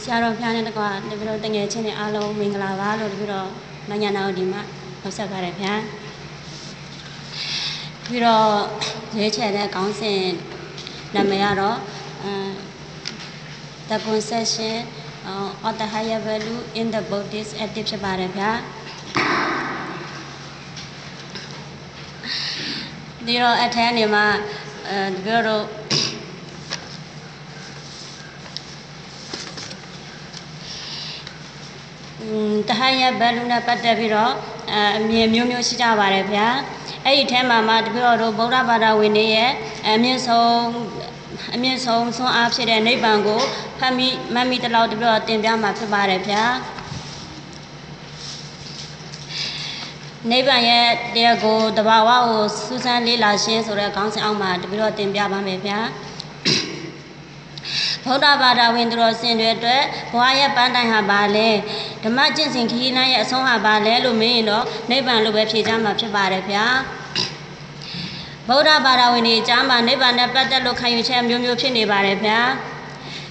ဆရာတော်ဖျားနဲ့တကွာတပည့်တော်တငယ်ချင်းတွေအားလုံးမင်္ဂလာပါလို့တပည့်တော်မညာနာတို့ဒီမှာဟောဆက်ပါတယ်ဗျာပြီးတော့ရွေးချယ်တဲ့ခေါင်းစဉ်နာမည်ကတော့အမ် the concession uh, of the higher value in the Buddhist ethic ဖြစ်ပါတယ်ဗျာဒီတော့အထက်နေမှာအဲတပည့်တော် တဟရဘယ်လူနဲ့ပတ်သက်ပြီးတော့အအမြင်မျိုးမျိုးရှိကြပါတယ်ဗျာအဲ့ဒီထဲမှာမှတပည့်တော်တို့ဗုဒ္ဓဘာသာဝင်တွေရဲ့အမြင့်ဆုံးအမြင့်ဆုံးဆွမ်းအားဖြစ်တဲ့နိဗ္ဗာန်ကိုဖတ်မိမှတ်မိတလောက်တပည့်တော်သင်ပြမှာဖြစ်ပါတယ်ဗျာနိဗ္ဗာန်ရဲ့တရားကိုတဘာဝကိုစူးစမ်းလေ့လာရှင်းဆိုတဲ့ခေါင်းစဉ်အောက်မှာတပည့်တော်သင်ပြပါမယ်ဗျာ ဗုဒ္ဓဘာသာဝင်သူတော်စင်တွေအတွက်ဘဝရဲ့ပန်းတိုင်ဟာဘာလဲဓမ္မကျင့်စဉ်ခရီးလမ်းရဲ့အဆုံးဟာဘာလဲလို့မေးရင်တော့နိဗ္ဗာန်လို့ပဲဖြေကြမှာဖြစ်ပါတယ်ဗျာဗုဒ္ဓဘာသာဝင်တွေအကြားမှာနိဗ္ဗာန်နဲ့ပတ်သက်လို့ခံယူချက်မျိုးမျိုးဖြစ်နေပါတယ်ဗျာ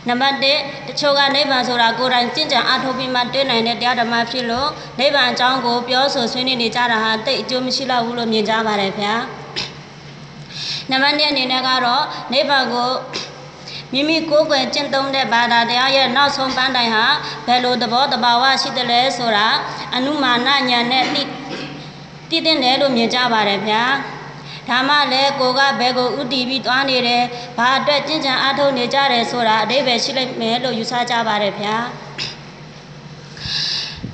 နံပါတ်1တချို့ကနိဗ္ဗာန်ဆိုတာကိုယ်တိုင်ကျင့်ကြံအားထုတ်ပြီးမှတွေ့နိုင်တဲ့တရားဓမ္မဖြစ်လို့နိဗ္ဗာန်အကြောင်းကိုပြောဆိုဆွေးနွေးနေကြတာဟာတိတ်အကျိုးမရှိတော့ဘူးလို့မြင်ကြပါတယ်ဗျာနံပါတ်2အနေနဲ့ကတော့နိဗ္ဗာန်ကို မိမိကိုယ်ွယ်ကျင့်သုံးတဲ့ဘာသာတရားရဲ့နောက်ဆုံးပန်းတိုင်ဟာဘယ်လိုသဘောတဘာဝရှိတယ်လဲဆိုတာအနုမာနညာနဲ့သိတည်တဲ့တယ်လို့မြင်ကြပါတယ်ဗျာဒါမှလည်းကိုကဘယ်ကိုဥတည်ပြီးသွားနေတယ်ဘာအတွက်ကျင့်ကြံအားထုတ်နေကြတယ်ဆိုတာအတိပ္ပယ်ရှိလိုက်မယ်လို့ယူဆကြပါတယ်ဗျာ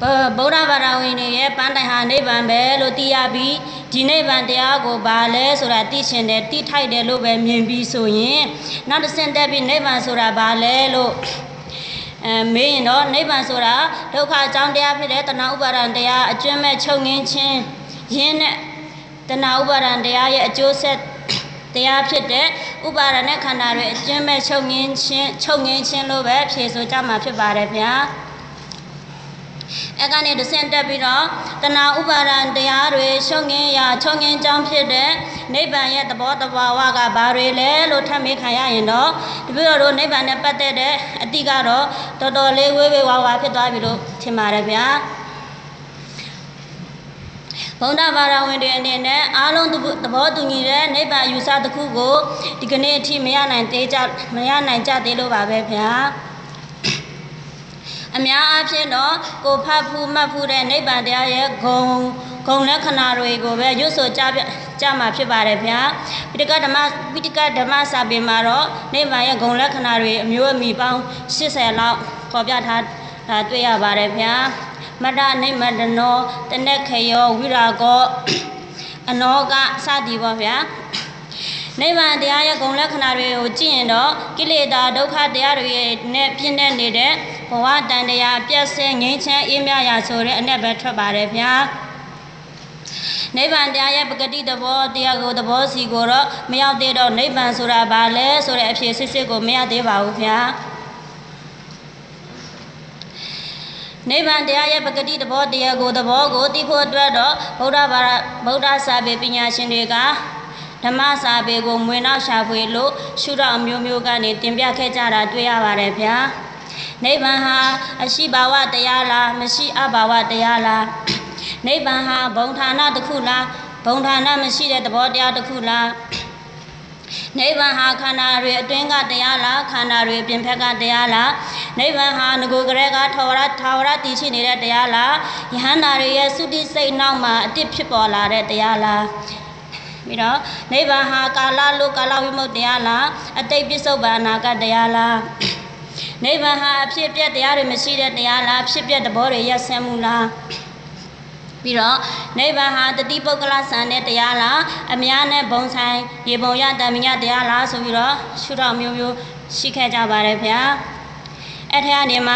ဗုဒ္ဓဘာသာဝင်တွေရဲ့ပန်းတိုင်ဟာနိဗ္ဗာန်ပဲလို့သိရပြီးဒီနိဗ္ဗာန်တရားကိုဘာလဲဆိုတာသိရှင်တယ်သိထိုက်တယ်လို့ပဲမြင်ပြီးဆိုရင်နောက်တစ်ဆင့်တက်ပြီးနိဗ္ဗာန်ဆိုတာဘာလဲလို့အဲမေးရင်တော့နိဗ္ဗာန်ဆိုတာဒုက္ခအကြောင်းတရားဖြစ်တဲ့တဏှာဥပါဒံတရားအကျွမ်းမဲ့ချုပ်ငင်းခြင်းရင်းနဲ့တဏှာဥပါဒံတရားရဲ့အကျိုးဆက်တရားဖြစ်တဲ့ဥပါဒณะခန္ဓာတွေအကျွမ်းမဲ့ချုပ်ငင်းခြင်းချုပ်ငင်းခြင်းလို့ပဲဖြေဆိုကြမှာဖြစ်ပါတယ်ဗျာ အဲကနေတဆင့်တက်ပြီးတော့တဏှာဥပါဒံတရားတွေချုပ်ငင်းရာချုပ်ငင်းကြောင်းဖြစ်တဲ့နိဗ္ဗာန်ရဲ့သဘောတဘာဝကဘာတွေလဲလို့ထပ်မေးခံရရင်တော့တပည့်တော်တို့နိဗ္ဗာန်နဲ့ပတ်သက်တဲ့အတိကတော့တော်တော်လေးဝေးဝေးဝါဝါဖြစ်သွားပြီလို့ထင်ပါတယ်ဗျာဘုံဒဘာသာဝင်တွေအနေနဲ့အားလုံးသဘောတူညီတဲ့နိဗ္ဗာန်ယူဆတစ်ခုကိုဒီကနေ့အထိမရနိုင်သေးကြမရနိုင်ကြသေးလို့ပါပဲဗျာ အများအားဖြင့်တော့ကိုဖတ်ဖူးမှတ်ဖူးတဲ့နိဗ္ဗာန်တရားရဲ့ဂုံဂုံလက္ခဏာတွေကိုပဲရွတ်ဆိုကြပြကြမှာဖြစ်ပါတယ်ဗျာပိဋကဓမ္မပိဋကဓမ္မစာပေမှာတော့နိဗ္ဗာန်ရဲ့ဂုံလက္ခဏာတွေအမျိုးအမည်ပေါင်း80လောက်ခေါ်ပြထားတာတွေ့ရပါတယ်ဗျာမတ္တနိမတနောတနက်ခယောဝိရာကောအနောကစသည်ပေါ့ဗျာနိဗ္ဗာန်တရားရဲ့ဂုဏ်လက္ခဏာတွေကိုကြည့်ရင်တော့ကိလေသာဒုက္ခတရားတွေနဲ့ပြည့်နေနေတဲ့ ဘဝတန်တရားပြည့်စဲငြိမ်းချမ်းအေးမြရာဆိုတဲ့အ내ပဲထွက်ပါတယ်ဗျာနိဗ္ဗာန်တရားရဲ့ပဂတိသဘောတရားကိုသဘောစီကိုတော့မရောက်သေးတော့နိဗ္ဗာန်ဆိုတာဘာလဲဆိုတဲ့အဖြစ်စစ်စစ်ကိုမရသေးပါဘူးဗျာနိဗ္ဗာန်တရားရဲ့ပဂတိသဘောတရားကိုသဘောကိုသိဖို့အတွက်တော့ဗုဒ္ဓဘာသာဗုဒ္ဓစာပေပညာရှင်တွေကဓမ္မစာပေကိုမွေနောက်ရှာဖွေလို့ရှုထောင့်မျိုးမျိုးကနေတင်ပြခဲ့ကြတာတွေ့ရပါတယ်ဗျာ နိဗ္ဗာန်ဟာအရှိဘာဝတရားလားမရှိအဘာဝတရားလားနိဗ္ဗာန်ဟာဘုံဌာနတစ်ခုလားဘုံဌာနမရှိတဲ့သဘောတရားတစ်ခုလားနိဗ္ဗာန်ဟာခန္ဓာတွေအတွင်းကတရားလားခန္ဓာတွေပြင်ဖက်ကတရားလားနိဗ္ဗာန်ဟာငကိုကလေးကထာဝရထာဝရတည်ရှိနေတဲ့တရားလားယဟန္တာတွေရဲ့သုတိစိတ်နောက်မှာအတိတ်ဖြစ်ပေါ်လာတဲ့တရားလားပြီးတော့နိဗ္ဗာန်ဟာကာလလို့ကာလဝိမုတ်တရားလားအတိတ်ပစ္စုပန်အနာဂတ်တရားလား နိဗ္ဗာန်ဟာအဖြစ်ပြက်တရားတွေမရှိတဲ့တရားလားဖြစ်ပြက်သဘောတွေရက်ဆဲမှုလားပြီးတော့နိဗ္ဗာန်ဟာတတိပုဂ္ဂလဆန်တဲ့တရားလားအများနဲ့ဘုံဆိုင်ရေပုံရတမညတရားလားဆိုပြီးတော့ရှုထောင့်မျိုးမျိုးရှိခဲ့ကြပါတယ်ဗျာအဲ့ထက်ကနေမှ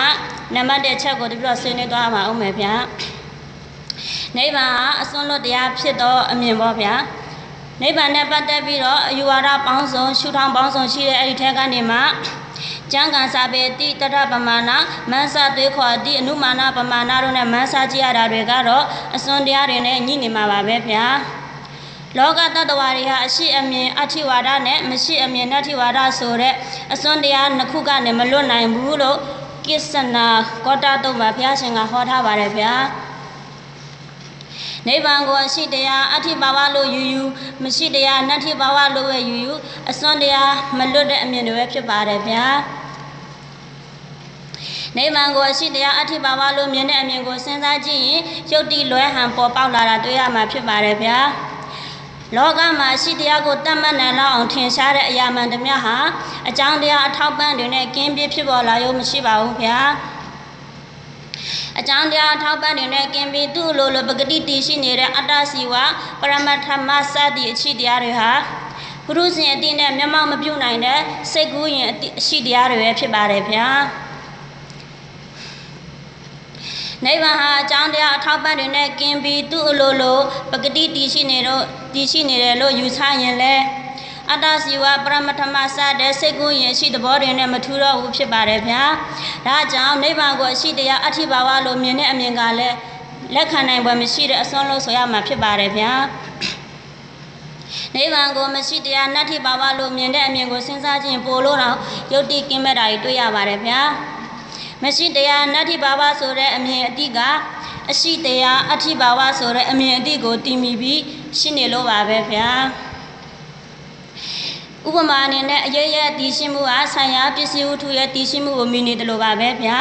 နံပါတ်1ချက်ကိုတပြည့်တော့ဆွေးနွေးသွားမှာအောင်မယ်ဗျာနိဗ္ဗာန်ဟာအစွန်းလွတ်တရားဖြစ်သောအမြင်ပေါ့ဗျာနိဗ္ဗာန်နဲ့ပတ်သက်ပြီးတော့အယူဝါဒပေါင်းစုံရှုထောင့်ပေါင်းစုံရှိတဲ့အဲ့ဒီထက်ကနေမှ ကျမ်းဂန်စာပေတိတရပမာဏမန်းစာသွေးခေါ်တိအနုမာနပမာဏတို့နဲ့မန်းစာကြည့်ရတာတွေကတော့အစွန်းတရားတွေနဲ့ညှိနေမှာပါပဲဗျာလောကတ attva တွေဟာအရှိအမြင်အဋ္ဌိဝါဒနဲ့မရှိအမြင်နတ္ထိဝါဒဆိုတဲ့အစွန်းတရားနှစ်ခုကနေမလွတ်နိုင်ဘူးလို့ကိစ္စနာကောတာတုံးမှာဘုရားရှင်ကဟောထားပါတယ်ဗျာနိဗ္ဗာန်ကိုအရှိတရားအဋ္ဌိဘာဝလို့ယူယူမရှိတရားနတ္ထိဘာဝလို့ပဲယူယူအစွန်းတရားမလွတ်တဲ့အမြင်တွေပဲဖြစ်ပါတယ်ဗျာ နိဗ္ဗာန်ကိုအရှိတရားအဋ္ဌိဘာဝလို့မြင်တဲ့အမြင်ကိုစဉ်းစားကြည့်ရင်ယုတ်တိလွဲဟန်ပေါ်ပေါက်လာတာတွေ့ရမှာဖြစ်ပါတယ်ဗျာလောကမှာရှိတရားကိုတတ်မှတ်နိုင်လောက်အောင်ထင်ရှားတဲ့အရာမှန်တမျှဟာအကြောင်းတရားအထောက်ပံ့တွေနဲ့ကင်းပြဖြစ်ပေါ်လာရုံမရှိပါဘူးဗျာအကြောင်းတရားထောက်ပံ့တွေနဲ့ကင်းပြီးသူ့လိုလိုပဂတိတည်ရှိနေတဲ့အတ္တစီဝပရမတ္ထမစသည်အချိတရားတွေဟာဘုရုဇဉ်အတိနဲ့မျက်မှောက်မပြုတ်နိုင်တဲ့စိတ်ကူးရင်အရှိတရားတွေပဲဖြစ်ပါတယ်ဗျာ နိဗ္ဗာန်ဟာအကြောင်းတရားအထောက်ပံ့တွေနဲ့ကင်းပြီးသူ့အလိုလိုပဂတိတည်ရှိနေတော့တည်ရှိနေတယ်လို့ယူဆရင်လဲအတ္တစီဝပရမတ္ထမစတဲ့စိတ်ကူးရင်ရှိသဘောတွေနဲ့မထူတော့ဘူးဖြစ်ပါတယ်ဗျာဒါကြောင့်နိဗ္ဗာန်ကိုအရှိတရားအဋ္ဌိဘာဝလို့မြင်တဲ့အမြင်ကလည်းလက်ခံနိုင်ပွဲမရှိတဲ့အစွန်းလို့ဆိုရမှာဖြစ်ပါတယ်ဗျာနိဗ္ဗာန်ကိုမရှိတရားနတ္ထိဘာဝလို့မြင်တဲ့အမြင်ကိုစဉ်းစားခြင်းပို့လို့တော့ယုတ်တိကင်းမဲ့တာတွေတွေ့ရပါတယ်ဗျာ မရှိတရားနတ္ထိဘာဝဆိုတဲ့အမြင်အတိကအရှိတရားအဋ္ဌိဘာဝဆိုတဲ့အမြင်အတိကိုတည်မိပြီးရှိနေလို့ပါပဲဗျာဥပမာအနေနဲ့အရေးရတည်ရှိမှုဟာဆံရပစ္စည်းဥထုရဲ့တည်ရှိမှုကိုမြင်နေတယ်လို့ပါပဲဗျာ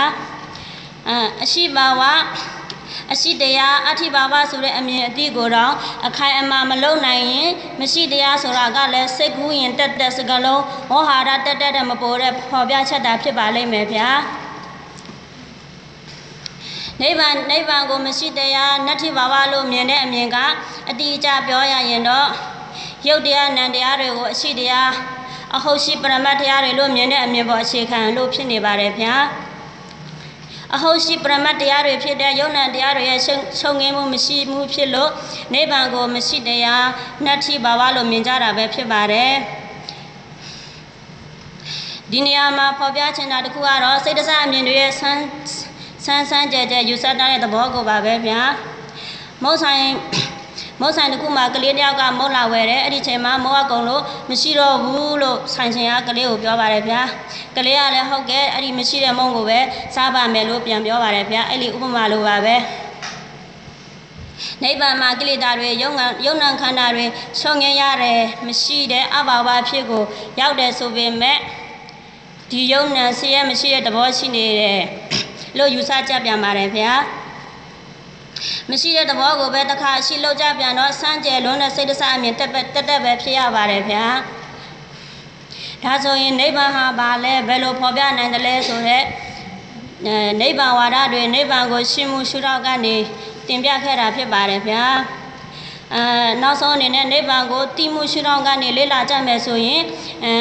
အရှိဘာဝအရှိတရားအဋ္ဌိဘာဝဆိုတဲ့အမြင်အတိကိုတော့အခိုင်အမာမလုံနိုင်ရင်မရှိတရားဆိုတာကလည်းစိတ်ကူးရင်တက်တက်စကလုံးဝဟာရတက်တက်တဲ့မပေါ်တဲ့ပေါ်ပြချက်တာဖြစ်ပါလိမ့်မယ်ဗျာ နိဗ္ဗာန်နိဗ္ဗာန်ကိုမရှိတရားနတ္ထိဘာဝလို့မြင်တဲ့အမြင်ကအတိအကျပြောရရင်တော့ရုပ်တရားနံတရားတွေကိုအရှိတရားအဟုတ်ရှိပရမတ်တရားတွေလို့မြင်တဲ့အမြင်ပေါ်အခြေခံလို့ဖြစ်နေပါတယ်ဗျာအဟုတ်ရှိပရမတ်တရားတွေဖြစ်တဲ့ယုံနံတရားတွေရဲ့ချုပ်ငင်းမှုမရှိမှုဖြစ်လို့နိဗ္ဗာန်ကိုမရှိတရားနတ္ထိဘာဝလို့မြင်ကြတာပဲဖြစ်ပါတယ်ဒီနေရာမှာဖော်ပြချင်တာတခုကတော့စိတ်တစားအမြင်တွေရဲ့ဆန်း ဆန်းဆန်းကြဲကြဲယူဆတတ်တဲ့သဘောကိုပါပဲဗျာမုတ်ဆိုင်မုတ်ဆိုင်တခုမှာကလေးတယောက်ကမုတ်လာဝယ်တယ်အဲ့ဒီချိန်မှာမိုးအကုံလို့မရှိတော့ဘူးလို့ဆိုင်ရှင်ကကလေးကိုပြောပါတယ်ဗျာကလေးကလည်းဟုတ်ကဲ့အဲ့ဒီမရှိတဲ့မုံကိုပဲစားပါမယ်လို့ပြန်ပြောပါတယ်ဗျာအဲ့ဒီဥပမာလိုပါပဲနိဗ္ဗာန်မှာကိလေသာတွေယုံယုံနံခန္ဓာတွေချုပ်ငြိမ်းရတယ်မရှိတဲ့အဘာဝဖြစ်ကိုရောက်တယ်ဆိုပေမဲ့ဒီယုံနံဆင်းရဲမရှိတဲ့သဘောရှိနေတယ် လို့ယူဆကြပြန်ပါတယ်ဗျာမရှိတဲ့သဘောကိုပဲတခါရှိလောက်ကြပြန်တော့စမ်းကြဲလွန်းတဲ့စိတ်တဆအမြင်တက်တက်တက်ပဲဖြစ်ရပါတယ်ဗျာဒါဆိုရင်နိဗ္ဗာန်ဟာဘာလဲဘယ်လိုဖော်ပြနိုင်တယ်လဲဆိုတော့အဲနိဗ္ဗာန်ဝါဒတွေနိဗ္ဗာန်ကိုရှင်းမှုရှုထောက်ကနေတင်ပြခဲ့တာဖြစ်ပါတယ်ဗျာအဲနောက်ဆုံးအနေနဲ့နိဗ္ဗာန်ကိုတိမှုရှုထောင့်ကနေလေ့လာကြမယ်ဆိုရင်အဲ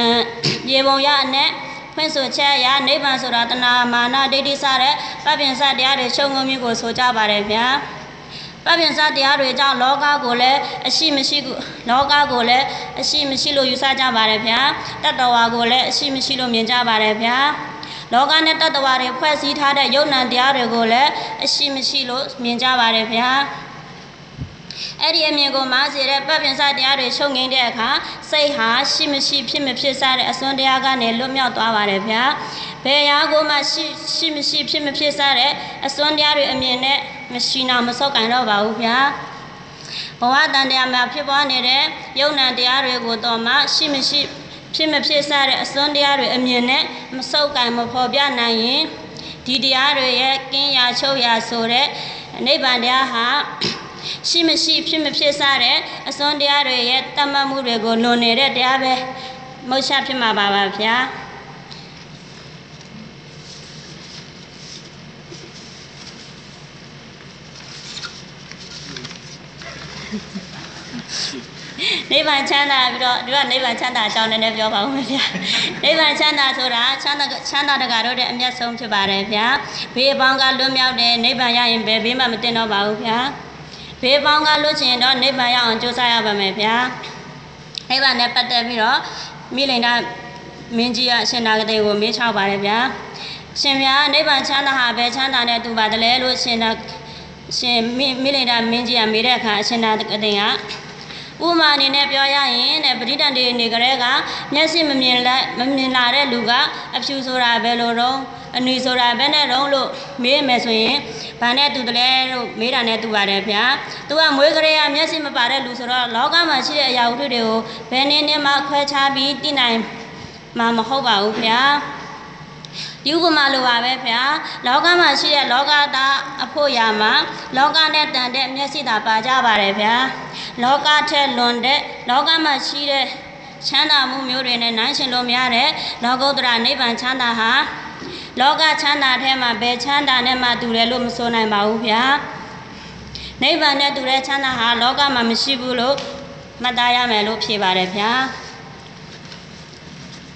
ရေပုံရအနဲ့ ဖွင့်ဆိုချက်အရနိဗ္ဗာန်ဆိုတာတဏှာမာနဒိဋ္ဌိစတဲ့ပပင်စတရားတွေချုပ်ငုံမျိုးကိုဆိုကြပါတယ်ဗျာပပင်စတရားတွေကြောင့်လောကကိုလည်းအရှိမရှိလောကကိုလည်းအရှိမရှိလို့ယူဆကြပါတယ်ဗျာတတ္တဝါကိုလည်းအရှိမရှိလို့မြင်ကြပါတယ်ဗျာလောကနဲ့တတ္တဝါတွေဖွဲ့စည်းထားတဲ့ယုံ nant တရားတွေကိုလည်းအရှိမရှိလို့မြင်ကြပါတယ်ဗျာ အဲ့ဒီအမြင်ကိုမားစေတဲ့ပတ်ပင်စတရားတွေချုပ်ငိမ့်တဲ့အခါစိတ်ဟာရှိမရှိဖြစ်မဖြစ်စတဲ့အစွန်းတရားကနေလွတ်မြောက်သွားပါတယ်ဗျာဘယ်ရာကိုမှရှိရှိမရှိဖြစ်မဖြစ်စတဲ့အစွန်းတရားတွေအမြင်နဲ့မရှိနာမစော့ကန်တော့ပါဘူးဗျာဘဝတန်တရားမှာဖြစ်ပွားနေတဲ့ယုံ nant တရားတွေကိုတော့မှရှိမရှိဖြစ်မဖြစ်စတဲ့အစွန်းတရားတွေအမြင်နဲ့မစော့ကန်မဖော်ပြနိုင်ရင်ဒီတရားတွေရဲ့ကင်းရာချုပ်ရာဆိုတဲ့နိဗ္ဗာန်တရားဟာ ရှိမရှိဖြစ်မဖြစ်စတဲ့အစွန်းတရားတွေရဲ့တတ်မှတ်မှုတွေကိုလွန်နေတဲ့တရားပဲမဟုတ်ချဖြစ်မှာပါပါဗျာနိဗ္ဗာန်ချမ်းသာပြီးတော့ဒီကနိဗ္ဗာန်ချမ်းသာအကြောင်းနည်းနည်းပြောပါဦးမယ်ဗျာနိဗ္ဗာန်ချမ်းသာဆိုတာချမ်းသာချမ်းသာတကာတို့တဲ့အမျက်ဆုံးဖြစ်ပါတယ်ဗျာဘေးအပေါင်းကလွတ်မြောက်တဲ့နိဗ္ဗာန်ရရင်ဘယ်ဘေးမှမတင်တော့ပါဘူးဗျာ ဘေးပေါင်းကလွတ်ချင်တော့နိဗ္ဗာန်ရအောင်ကြိုးစားရပါမယ်ဗျာနိဗ္ဗာန်နဲ့ပတ်သက်ပြီးတော့မိလိန်ဒမင်းကြီးကအရှင်နာဂတိကိုမေးချောက်ပါတယ်ဗျာရှင်ဗျာနိဗ္ဗာန်ချမ်းသာဟာဘယ်ချမ်းသာနဲ့တူပါတယ်လဲလို့ရှင်နာရှင်မိလိန်ဒမင်းကြီးကမေးတဲ့အခါအရှင်နာဂတိကဥမာအနေနဲ့ပြောရရင်တဲ့ပဋိတန်တွေနေကြတဲ့ကမျက်စိမမြင်လက်မမြင်လာတဲ့လူကအဖြူဆိုတာဘယ်လိုတော့ အနွေဆိုတာဘယ်နဲ့တော့လို့မေးမယ်ဆိုရင်ဘာနဲ့တူတယ်လဲလို့မေးတာနဲ့တူပါတယ်ဗျာသူကမွေးကလေးကမျက်စိမပါတဲ့လူဆိုတော့လောကမှာရှိတဲ့အရာဝတ္ထုတွေကိုဘယ်နည်းနဲ့မှခွဲခြားပြီးသိနိုင်မှာမဟုတ်ပါဘူးဗျာဒီဥပမာလိုပါပဲဗျာလောကမှာရှိတဲ့လောကသားအဖို့ရာမှာလောကနဲ့တန်တဲ့မျက်စိသာပါကြပါတယ်ဗျာလောကထက်လွန်တဲ့လောကမှာရှိတဲ့ချမ်းသာမှုမျိုးတွေနဲ့နိုင်ရှင်လို့မရတဲ့လောကုတ္တရာနိဗ္ဗာန်ချမ်းသာဟာ လောကချမ်းသာထဲမှာဘယ်ချမ်းသာနဲ့မှတူတယ်လို့မဆိုနိုင်ပါဘူးဗျာနိဗ္ဗာန်နဲ့တူတဲ့ချမ်းသာဟာလောကမှာမရှိဘူးလို့မှတ်သားရမယ်လို့ဖြေပါတယ်ဗျာ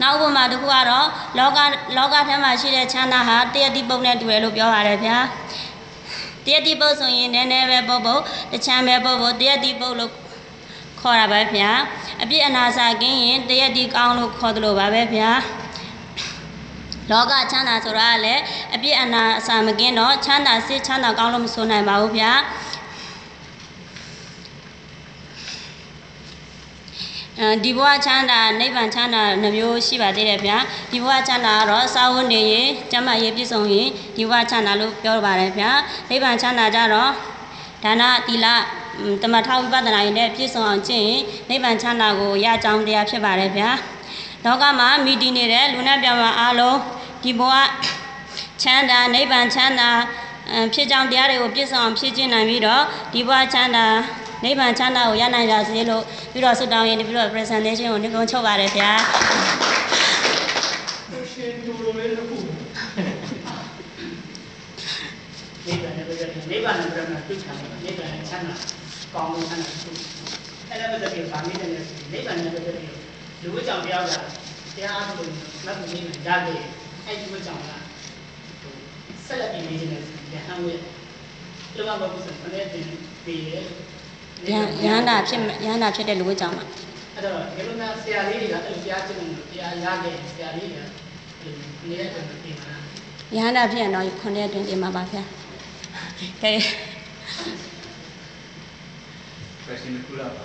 နောက်ဥပမာတစ်ခုကတော့လောကလောကထဲမှာရှိတဲ့ချမ်းသာဟာတယတိပုတ်နဲ့တူတယ်လို့ပြောပါတယ်ဗျာတယတိပုတ်ဆိုရင်နည်းနည်းပဲပုတ်ပုတ်တချမ်းပဲပုတ်ပုတ်တယတိပုတ်လို့ခေါ်တာပဲဗျာအပြစ်အနာစာကင်းရင်တယတိကောင်းလို့ခေါ်တယ်လို့ပါပဲဗျာ လောကချမ်းသာဆိုတာကလည်းအပြစ်အနာအစာမကင်းတော့ချမ်းသာစိတ်ချမ်းသာကောင်းလို့မဆိုနိုင်ပါဘူးဗျာအဲဒီဘဝချမ်းသာနိဗ္ဗာန်ချမ်းသာနှမျိုးရှိပါသေးတယ်ဗျာဒီဘဝချမ်းသာကတော့စာဝတ်နေရင်ကျမ်းမာရေးပြည့်စုံရင်ဒီဘဝချမ်းသာလို့ပြောပါတယ်ဗျာနိဗ္ဗာန်ချမ်းသာကြတော့ဒါနသီလတမထောဝိပဿနာရင်လည်းပြည့်စုံအောင်ကျင့်ရင်နိဗ္ဗာန်ချမ်းသာကိုရကြောင်းတရားဖြစ်ပါတယ်ဗျာလောကမှာမိတည်နေတဲ့လူနာပြောင်းမှာအားလုံး ဒီဘဝချမ်းသာနိဗ္ဗာန်ချမ်းသာဖြစ်ကြောင်းတရားတွေကိုပြည့်စုံအောင်ဖြည့်ကျင့်နိုင်ပြီးတော့ဒီဘဝချမ်းသာနိဗ္ဗာန်ချမ်းသာကိုရနိုင်ကြစေလို့ပြီးတော့ဆုတောင်းရင်ပြီးတော့ presentation ကိုနှုတ်ချုပ်ပါတယ်ဗျာရှင်တူလိုလေးတစ်ခုနိဗ္ဗာန်နဲ့ပတ်သက်ပြီးနိဗ္ဗာန်နဲ့ပတ်သက်ပြီးသိချင်တယ်နိဗ္ဗာန်နဲ့ချမ်းသာကောင်းလို့ချမ်းသာသူအဲ့ဒါပတ်သက်ပြီးဗာမေးတယ်နဲ့နိဗ္ဗာန်နဲ့ပတ်သက်ပြီးလူဝိကြောင့်တရားကတရားအားထုတ်လို့မတ်ဘူးနေကြတယ် အဲ့ဒီဝိကြောင့်ကဆက်လက်ပြီးနေနေတယ်ရဟန်းဝဲလောကဘုရားဆက်နဲ့တည်ပြီးရရဟရဟန္တာဖြစ်ရဟန္တာဖြစ်တဲ့လူဝိကြောင့်ပါအဲ့တော့ဒီလိုမျိုးဆရာလေးတွေကအဲ့လိုတရားကျင့်လို့တရားရခဲ့ဆရာလေးတွေကနေတဲ့တည်းပြင်မှာရဟန္တာဖြစ်ရင်တော့ခုနှစ်အတွင်းတင်ပါပါဗျာကဲ question တစ်ခုလောက်ပါ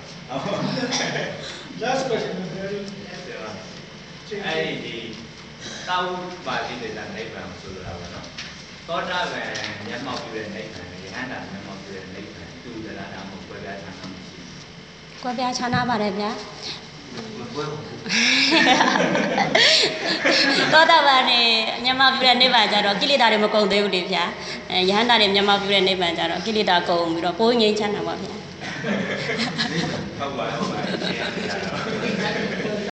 last question is very အဲ့ဒီဒီ တောက်ပါဠိဒေသနိဗ္ဗာန်ဆိုလိုတာပါနော်သောတာပန်မျက်မှောက်ပြုတဲ့နိဗ္ဗာန်နဲ့ယဟန္တာမျက်မှောက်ပြုတဲ့နိဗ္ဗာန်တူကြလားဒါမှမဟုတ်ပွဲပြချမ်းသာမရှိကွဲပြားခြားနားပါတယ်ဗျာဘူးပွဲဘူးသောတာပန်နဲ့မြန်မာပြုတဲ့နိဗ္ဗာန်ကြတော့ကိလေသာတွေမကုန်သေးဘူးလေဗျာအဲယဟန္တာတွေမြန်မာပြုတဲ့နိဗ္ဗာန်ကြတော့ကိလေသာကုန်ပြီးတော့ပိုးငြိမ်းချမ်းတာပါဗျာဟုတ်ပါဟုတ်ပါရှင်းရတာတော့